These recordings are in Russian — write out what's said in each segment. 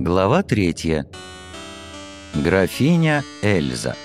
Глава третья. Графиня Эльза.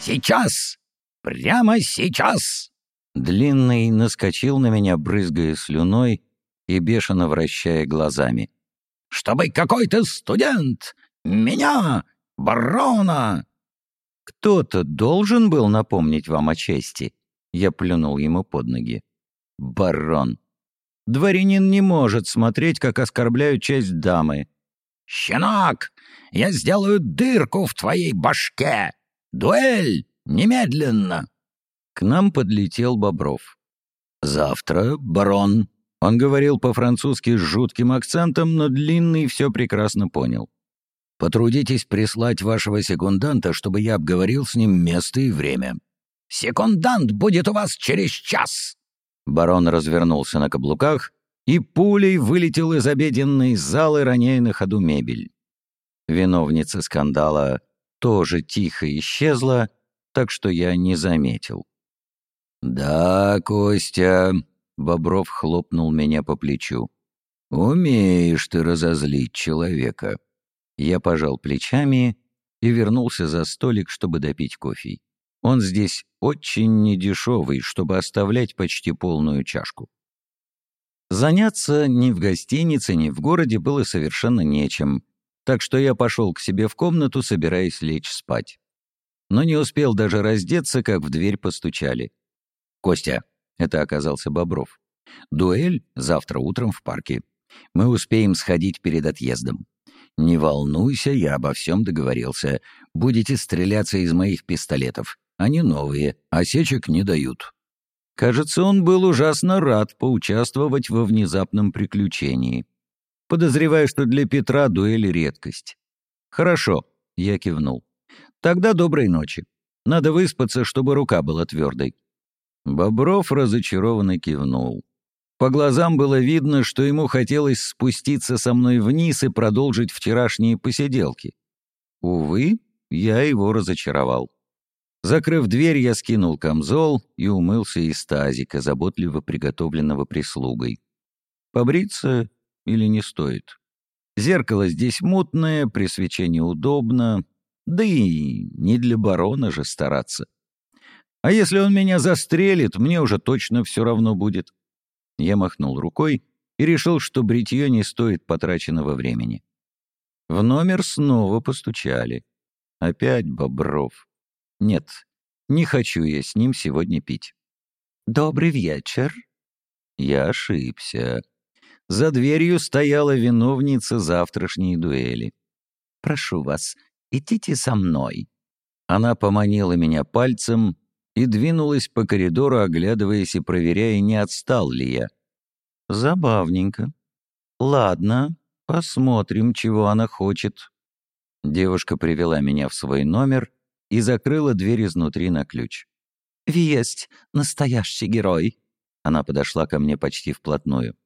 «Сейчас! Прямо сейчас!» Длинный наскочил на меня, брызгая слюной и бешено вращая глазами. «Чтобы какой-то студент меня, барона!» «Кто-то должен был напомнить вам о чести?» Я плюнул ему под ноги. «Барон! Дворянин не может смотреть, как оскорбляют честь дамы». «Щенок, я сделаю дырку в твоей башке! Дуэль! Немедленно!» К нам подлетел Бобров. «Завтра, барон». Он говорил по-французски с жутким акцентом, но Длинный все прекрасно понял. «Потрудитесь прислать вашего секунданта, чтобы я обговорил с ним место и время». «Секундант будет у вас через час!» Барон развернулся на каблуках и пулей вылетел из обеденной залы, роняя на ходу мебель. Виновница скандала тоже тихо исчезла, так что я не заметил. «Да, Костя», — Бобров хлопнул меня по плечу, — «умеешь ты разозлить человека». Я пожал плечами и вернулся за столик, чтобы допить кофе. Он здесь очень недешевый, чтобы оставлять почти полную чашку. Заняться ни в гостинице, ни в городе было совершенно нечем, так что я пошел к себе в комнату, собираясь лечь спать. Но не успел даже раздеться, как в дверь постучали. «Костя», — это оказался Бобров, — «дуэль завтра утром в парке. Мы успеем сходить перед отъездом. Не волнуйся, я обо всем договорился. Будете стреляться из моих пистолетов. Они новые, осечек не дают». Кажется, он был ужасно рад поучаствовать во внезапном приключении. Подозреваю, что для Петра дуэль — редкость. «Хорошо», — я кивнул. «Тогда доброй ночи. Надо выспаться, чтобы рука была твердой». Бобров разочарованно кивнул. По глазам было видно, что ему хотелось спуститься со мной вниз и продолжить вчерашние посиделки. Увы, я его разочаровал. Закрыв дверь, я скинул камзол и умылся из тазика, заботливо приготовленного прислугой. Побриться или не стоит? Зеркало здесь мутное, при свече неудобно, да и не для барона же стараться. А если он меня застрелит, мне уже точно все равно будет. Я махнул рукой и решил, что бритье не стоит потраченного времени. В номер снова постучали. Опять Бобров. Нет, не хочу я с ним сегодня пить. «Добрый вечер». Я ошибся. За дверью стояла виновница завтрашней дуэли. «Прошу вас, идите со мной». Она поманила меня пальцем и двинулась по коридору, оглядываясь и проверяя, не отстал ли я. Забавненько. Ладно, посмотрим, чего она хочет. Девушка привела меня в свой номер и закрыла дверь изнутри на ключ. «Есть настоящий герой!» Она подошла ко мне почти вплотную.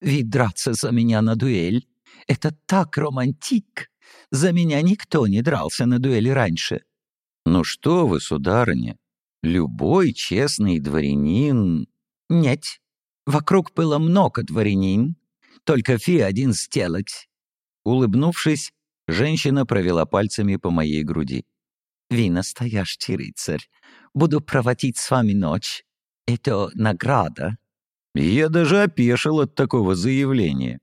«Ведь драться за меня на дуэль — это так романтик! За меня никто не дрался на дуэли раньше!» «Ну что вы, сударыня, любой честный дворянин...» «Нет, вокруг было много дворянин, только фи один сделать!» Улыбнувшись, женщина провела пальцами по моей груди. Вы настоящий рыцарь. Буду проводить с вами ночь. Это награда». Я даже опешил от такого заявления.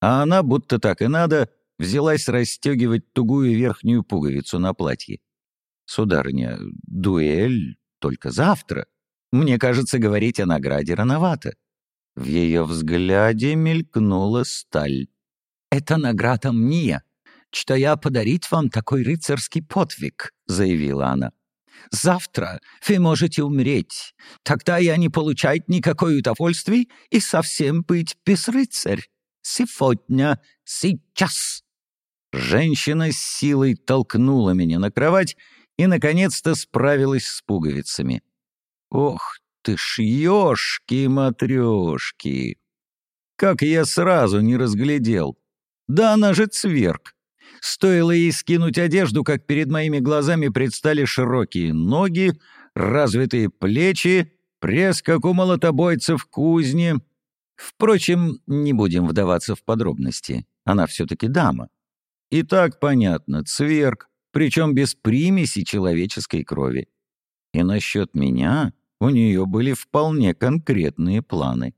А она, будто так и надо, взялась расстегивать тугую верхнюю пуговицу на платье. «Сударыня, дуэль только завтра. Мне кажется, говорить о награде рановато». В ее взгляде мелькнула сталь. «Это награда мне, что я подарить вам такой рыцарский подвиг», — заявила она. «Завтра вы можете умереть. Тогда я не получать никакой удовольствия и совсем быть без рыцарь. Сегодня, сейчас». Женщина с силой толкнула меня на кровать и, наконец-то, справилась с пуговицами. «Ох ты ж, ёшки-матрёшки! Как я сразу не разглядел! Да она же цверк! Стоило ей скинуть одежду, как перед моими глазами предстали широкие ноги, развитые плечи, пресс, как у молотобойца в кузне. Впрочем, не будем вдаваться в подробности. Она все-таки дама. И так понятно, цверк, причем без примеси человеческой крови. И насчет меня у нее были вполне конкретные планы.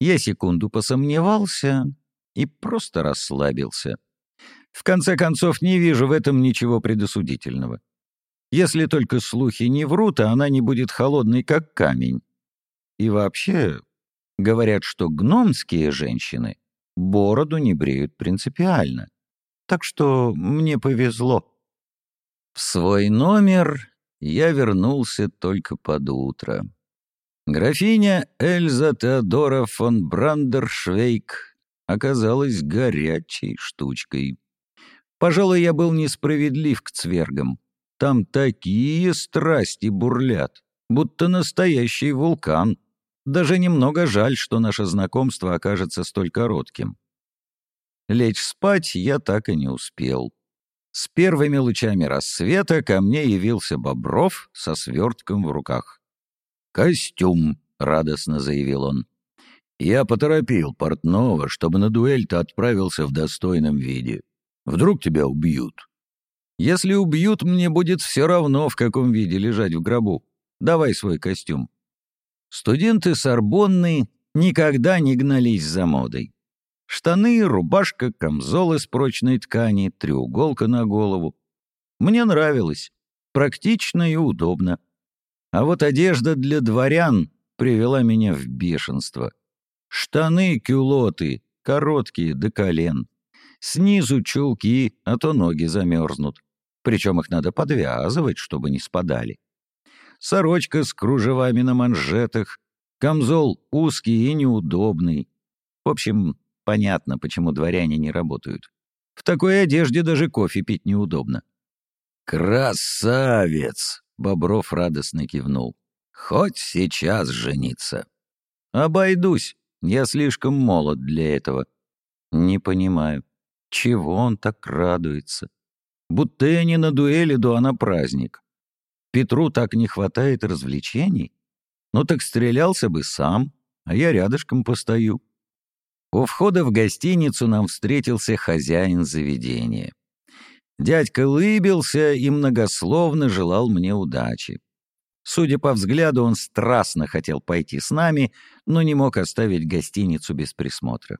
Я секунду посомневался и просто расслабился. В конце концов, не вижу в этом ничего предосудительного. Если только слухи не врут, а она не будет холодной, как камень. И вообще, Говорят, что гномские женщины бороду не бреют принципиально. Так что мне повезло. В свой номер я вернулся только под утро. Графиня Эльза Теодора фон Брандершвейк оказалась горячей штучкой. Пожалуй, я был несправедлив к цвергам. Там такие страсти бурлят, будто настоящий вулкан. Даже немного жаль, что наше знакомство окажется столь коротким. Лечь спать я так и не успел. С первыми лучами рассвета ко мне явился Бобров со свертком в руках. «Костюм», — радостно заявил он. «Я поторопил портного, чтобы на дуэль ты отправился в достойном виде. Вдруг тебя убьют?» «Если убьют, мне будет все равно, в каком виде лежать в гробу. Давай свой костюм». Студенты Сорбонны никогда не гнались за модой. Штаны, рубашка, камзол из прочной ткани, треуголка на голову. Мне нравилось. Практично и удобно. А вот одежда для дворян привела меня в бешенство. Штаны, кюлоты, короткие до колен. Снизу чулки, а то ноги замерзнут. Причем их надо подвязывать, чтобы не спадали сорочка с кружевами на манжетах, камзол узкий и неудобный. В общем, понятно, почему дворяне не работают. В такой одежде даже кофе пить неудобно. «Красавец!» — Бобров радостно кивнул. «Хоть сейчас жениться». «Обойдусь. Я слишком молод для этого». «Не понимаю, чего он так радуется? Будто я не на дуэли, а на праздник. Петру так не хватает развлечений. Ну так стрелялся бы сам, а я рядышком постою. У входа в гостиницу нам встретился хозяин заведения. Дядька лыбился и многословно желал мне удачи. Судя по взгляду, он страстно хотел пойти с нами, но не мог оставить гостиницу без присмотра.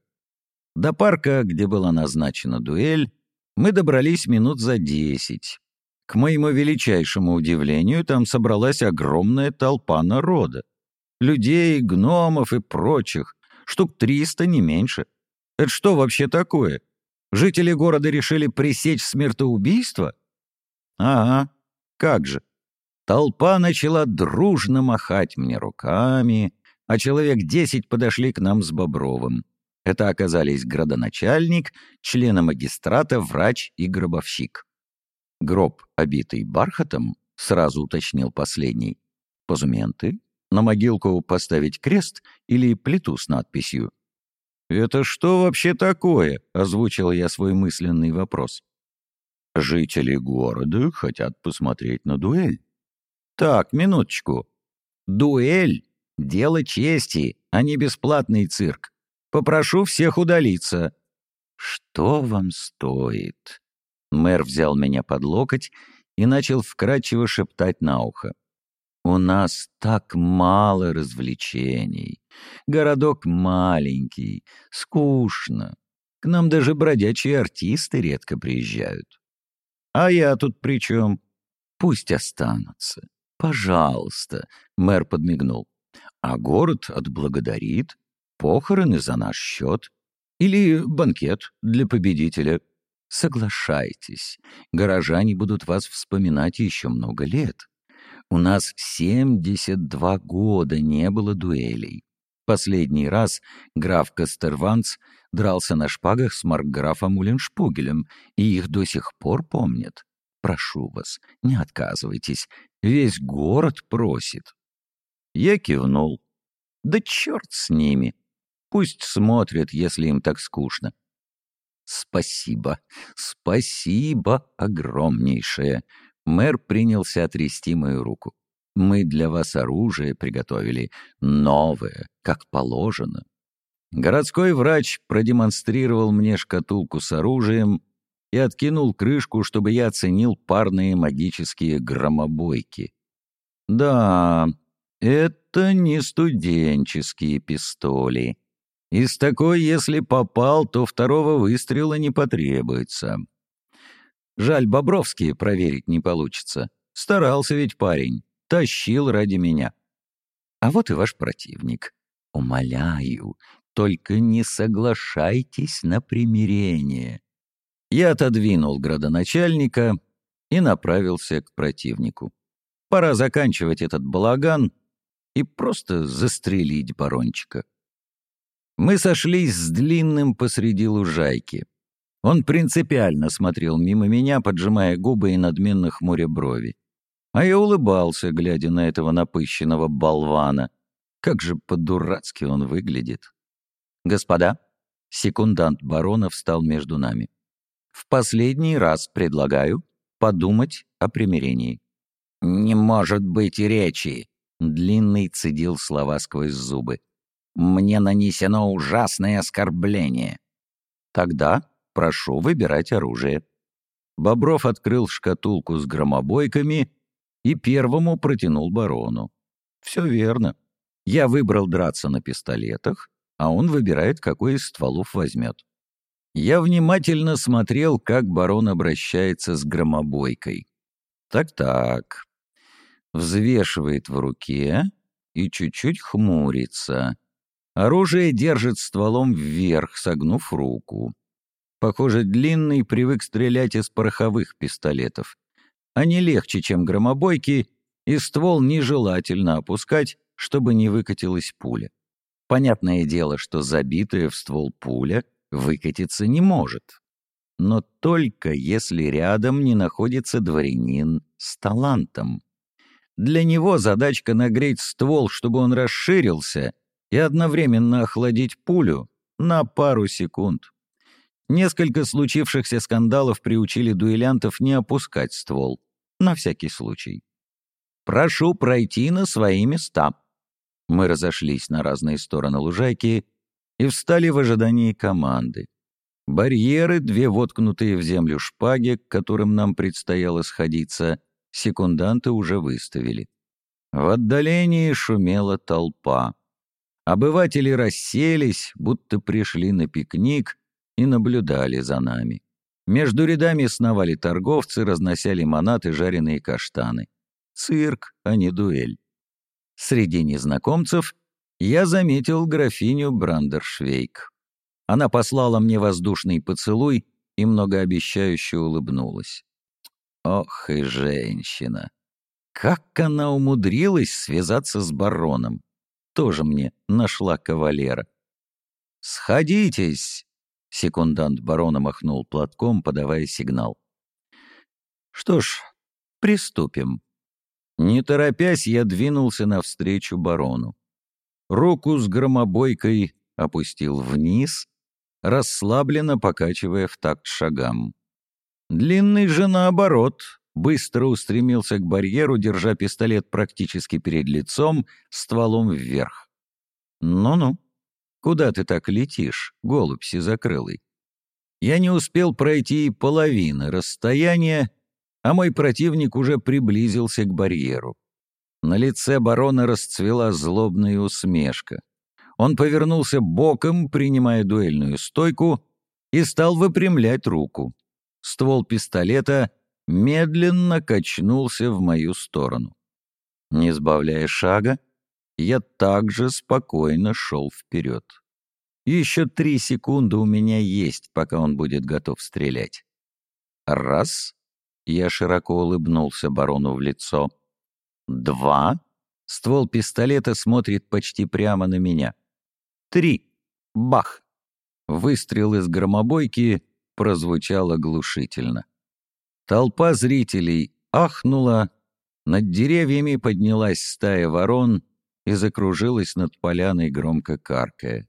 До парка, где была назначена дуэль, мы добрались минут за десять. К моему величайшему удивлению, там собралась огромная толпа народа. Людей, гномов и прочих. Штук триста, не меньше. Это что вообще такое? Жители города решили пресечь смертоубийство? Ага, как же. Толпа начала дружно махать мне руками, а человек десять подошли к нам с Бобровым. Это оказались градоначальник, члены магистрата, врач и гробовщик. Гроб, обитый бархатом, сразу уточнил последний. Позументы? На могилку поставить крест или плиту с надписью? «Это что вообще такое?» — озвучил я свой мысленный вопрос. «Жители города хотят посмотреть на дуэль». «Так, минуточку. Дуэль — дело чести, а не бесплатный цирк. Попрошу всех удалиться». «Что вам стоит?» Мэр взял меня под локоть и начал вкрадчиво шептать на ухо. «У нас так мало развлечений. Городок маленький, скучно. К нам даже бродячие артисты редко приезжают. А я тут при чем? Пусть останутся. Пожалуйста», — мэр подмигнул. «А город отблагодарит. Похороны за наш счет. Или банкет для победителя». Соглашайтесь, горожане будут вас вспоминать еще много лет. У нас 72 года не было дуэлей. Последний раз граф Кастерванц дрался на шпагах с маркграфом Уленшпугелем, и их до сих пор помнят. Прошу вас, не отказывайтесь, весь город просит. Я кивнул. Да черт с ними. Пусть смотрят, если им так скучно. «Спасибо, спасибо огромнейшее!» Мэр принялся трясти мою руку. «Мы для вас оружие приготовили, новое, как положено». Городской врач продемонстрировал мне шкатулку с оружием и откинул крышку, чтобы я оценил парные магические громобойки. Да, это не студенческие пистоли. Из такой, если попал, то второго выстрела не потребуется. Жаль, Бобровские проверить не получится. Старался ведь парень, тащил ради меня. А вот и ваш противник. Умоляю, только не соглашайтесь на примирение. Я отодвинул градоначальника и направился к противнику. Пора заканчивать этот балаган и просто застрелить барончика. Мы сошлись с длинным посреди лужайки. Он принципиально смотрел мимо меня, поджимая губы и надменно хмуря брови. А я улыбался, глядя на этого напыщенного болвана. Как же по-дурацки он выглядит. «Господа», — секундант барона встал между нами, — «в последний раз предлагаю подумать о примирении». «Не может быть речи», — длинный цедил слова сквозь зубы. Мне нанесено ужасное оскорбление. Тогда прошу выбирать оружие. Бобров открыл шкатулку с громобойками и первому протянул барону. Все верно. Я выбрал драться на пистолетах, а он выбирает, какой из стволов возьмет. Я внимательно смотрел, как барон обращается с громобойкой. Так-так. Взвешивает в руке и чуть-чуть хмурится. Оружие держит стволом вверх, согнув руку. Похоже, длинный привык стрелять из пороховых пистолетов. Они легче, чем громобойки, и ствол нежелательно опускать, чтобы не выкатилась пуля. Понятное дело, что забитая в ствол пуля выкатиться не может. Но только если рядом не находится дворянин с талантом. Для него задачка нагреть ствол, чтобы он расширился — и одновременно охладить пулю на пару секунд. Несколько случившихся скандалов приучили дуэлянтов не опускать ствол, на всякий случай. «Прошу пройти на свои места». Мы разошлись на разные стороны лужайки и встали в ожидании команды. Барьеры, две воткнутые в землю шпаги, к которым нам предстояло сходиться, секунданты уже выставили. В отдалении шумела толпа. Обыватели расселись, будто пришли на пикник и наблюдали за нами. Между рядами сновали торговцы, разнося лимонад и жареные каштаны. Цирк, а не дуэль. Среди незнакомцев я заметил графиню Брандершвейк. Она послала мне воздушный поцелуй и многообещающе улыбнулась. Ох и женщина! Как она умудрилась связаться с бароном! тоже мне нашла кавалера. «Сходитесь!» — секундант барона махнул платком, подавая сигнал. «Что ж, приступим». Не торопясь, я двинулся навстречу барону. Руку с громобойкой опустил вниз, расслабленно покачивая в такт шагам. Длинный же наоборот, быстро устремился к барьеру, держа пистолет практически перед лицом, стволом вверх. «Ну-ну, куда ты так летишь, голубь сизокрылый?» Я не успел пройти половины расстояния, а мой противник уже приблизился к барьеру. На лице барона расцвела злобная усмешка. Он повернулся боком, принимая дуэльную стойку, и стал выпрямлять руку. Ствол пистолета медленно качнулся в мою сторону. Не сбавляя шага, я также спокойно шел вперед. Еще три секунды у меня есть, пока он будет готов стрелять. Раз — я широко улыбнулся барону в лицо. Два — ствол пистолета смотрит почти прямо на меня. Три — бах! Выстрел из громобойки прозвучал оглушительно. Толпа зрителей ахнула, над деревьями поднялась стая ворон и закружилась над поляной, громко каркая.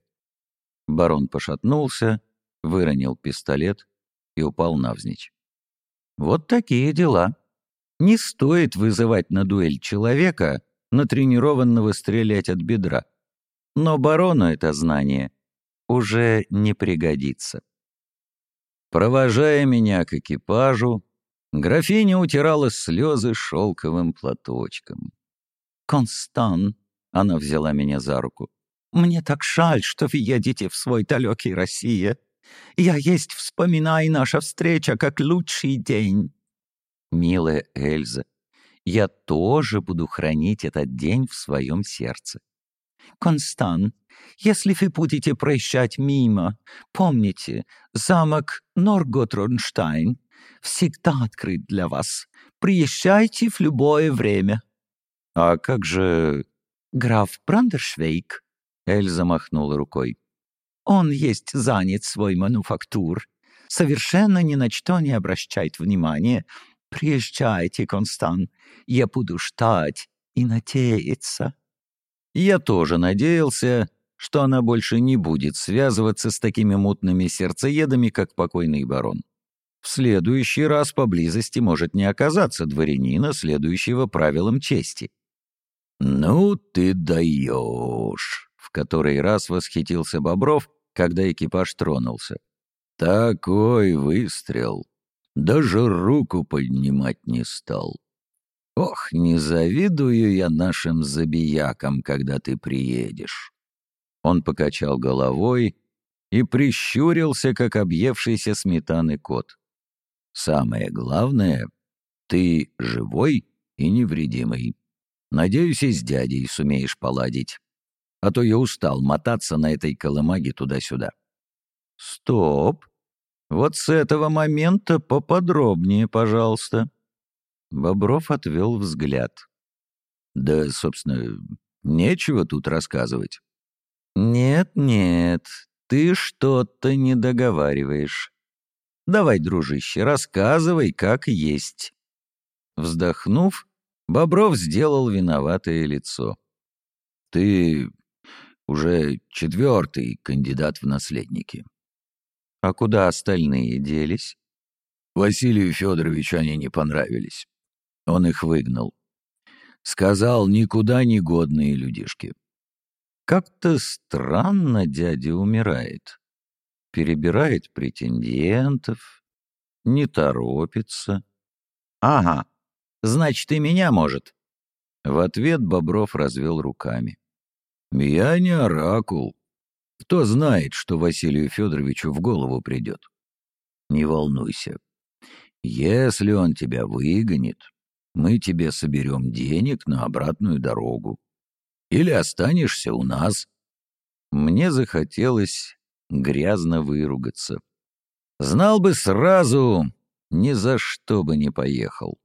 Барон пошатнулся, выронил пистолет и упал навзничь. Вот такие дела. Не стоит вызывать на дуэль человека, натренированного стрелять от бедра. Но барону это знание уже не пригодится. Провожая меня к экипажу, графиня утирала слезы шелковым платочком. «Констан», — она взяла меня за руку, — «мне так жаль, что вы едете в свой далекий Россия. Я есть вспоминай наша встреча как лучший день». «Милая Эльза, я тоже буду хранить этот день в своем сердце. Констан, если вы будете проезжать мимо, помните, замок Норготронштайн всегда открыт для вас. Приезжайте в любое время». «А как же...» «Граф Брандершвейк?» Эльза махнула рукой. «Он есть занят свой мануфактур. Совершенно ни на что не обращает внимания. Приезжайте, Констан. Я буду ждать и надеяться». Я тоже надеялся, что она больше не будет связываться с такими мутными сердцеедами, как покойный барон. В следующий раз поблизости может не оказаться дворянина, следующего правилам чести. «Ну ты даешь!» — в который раз восхитился Бобров, когда экипаж тронулся. «Такой выстрел! Даже руку поднимать не стал. Ох, не завидую я нашим забиякам, когда ты приедешь. Он покачал головой и прищурился, как объевшийся сметаны кот. Самое главное, ты живой и невредимый. Надеюсь, и с дядей сумеешь поладить. А то я устал мотаться на этой колымаге туда-сюда. Стоп. Вот с этого момента поподробнее, пожалуйста. Бобров отвел взгляд. «Да, собственно, нечего тут рассказывать». «Нет-нет, ты что-то не договариваешь. Давай, дружище, рассказывай, как есть». Вздохнув, Бобров сделал виноватое лицо. «Ты уже четвертый кандидат в наследники». «А куда остальные делись?» Василию Федоровичу они не понравились. Он их выгнал. Сказал, никуда не годные людишки. Как-то странно дядя умирает. Перебирает претендентов, не торопится. Ага, значит, и меня может. В ответ Бобров развел руками. Я не оракул. Кто знает, что Василию Федоровичу в голову придет? Не волнуйся. Если он тебя выгонит, мы тебе соберем денег на обратную дорогу. Или останешься у нас. Мне захотелось грязно выругаться. Знал бы сразу, ни за что бы не поехал.